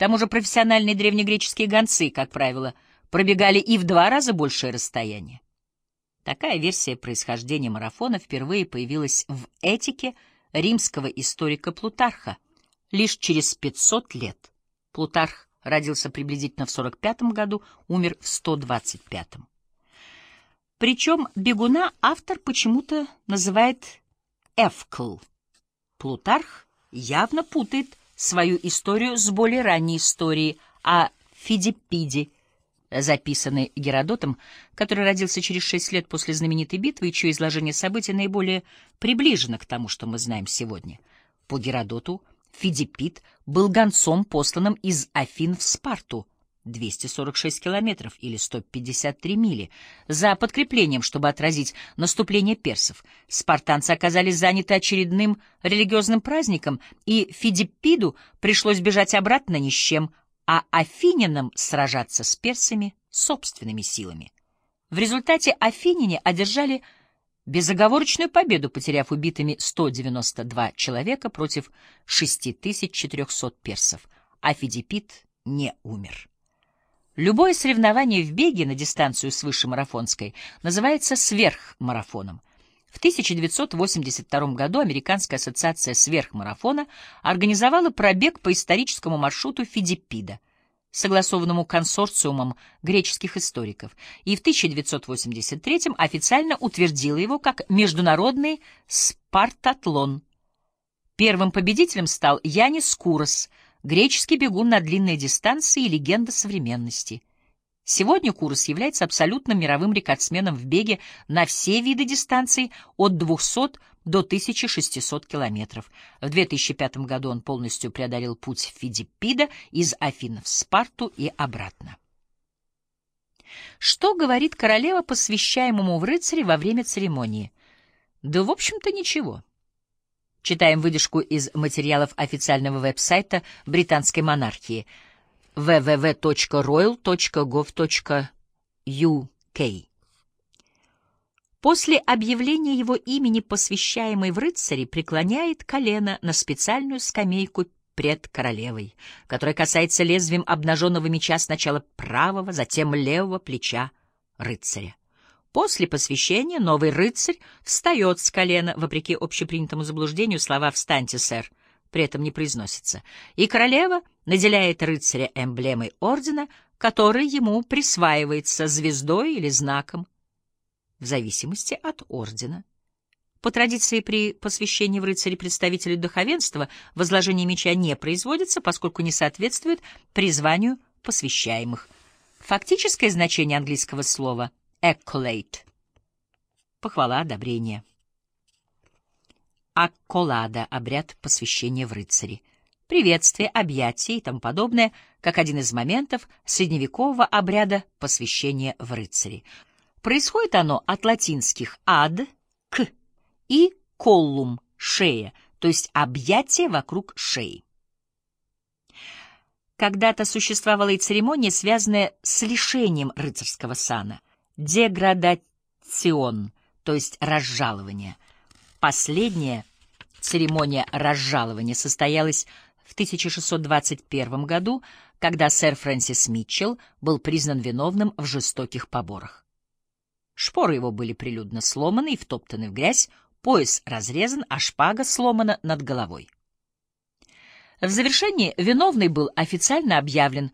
тому же профессиональные древнегреческие гонцы, как правило, пробегали и в два раза большее расстояние. Такая версия происхождения марафона впервые появилась в этике римского историка Плутарха лишь через 500 лет. Плутарх родился приблизительно в 45 году, умер в 125. Причем бегуна автор почему-то называет Эвкл. Плутарх явно путает свою историю с более ранней историей о Фидиппиде, записанной Геродотом, который родился через шесть лет после знаменитой битвы и чье изложение событий наиболее приближено к тому, что мы знаем сегодня. По Геродоту Фидиппид был гонцом, посланным из Афин в Спарту, 246 километров или 153 мили, за подкреплением, чтобы отразить наступление персов. Спартанцы оказались заняты очередным религиозным праздником, и Фидиппиду пришлось бежать обратно ни с чем, а афинянам сражаться с персами собственными силами. В результате афиняне одержали безоговорочную победу, потеряв убитыми 192 человека против 6400 персов, а Фидиппид не умер. Любое соревнование в беге на дистанцию свыше марафонской называется сверхмарафоном. В 1982 году Американская ассоциация сверхмарафона организовала пробег по историческому маршруту Фидиппида, согласованному консорциумом греческих историков, и в 1983 официально утвердила его как международный спартатлон. Первым победителем стал Янис Курос, греческий бегун на длинные дистанции и легенда современности. Сегодня Курос является абсолютным мировым рекордсменом в беге на все виды дистанций от 200 до 1600 километров. В 2005 году он полностью преодолел путь Фидиппида из Афин в Спарту и обратно. Что говорит королева посвящаемому в рыцаре во время церемонии? Да, в общем-то, ничего. Читаем выдержку из материалов официального веб-сайта британской монархии www.royal.gov.uk. После объявления его имени посвящаемый в рыцаре преклоняет колено на специальную скамейку пред королевой, которая касается лезвием обнаженного меча сначала правого, затем левого плеча рыцаря. После посвящения новый рыцарь встает с колена, вопреки общепринятому заблуждению, слова «встаньте, сэр», при этом не произносится, и королева наделяет рыцаря эмблемой ордена, который ему присваивается звездой или знаком, в зависимости от ордена. По традиции при посвящении в рыцаре представителю духовенства возложение меча не производится, поскольку не соответствует призванию посвящаемых. Фактическое значение английского слова accolade — похвала, одобрение. Акколада — обряд посвящения в рыцари. Приветствие, объятие и тому подобное, как один из моментов средневекового обряда посвящения в рыцари. Происходит оно от латинских «ад» — «к» и «коллум» — «шея», то есть объятие вокруг шеи. Когда-то существовала и церемония, связанная с лишением рыцарского сана — деградацион, то есть разжалование. Последняя церемония разжалования состоялась в 1621 году, когда сэр Фрэнсис Митчелл был признан виновным в жестоких поборах. Шпоры его были прилюдно сломаны и втоптаны в грязь, пояс разрезан, а шпага сломана над головой. В завершении виновный был официально объявлен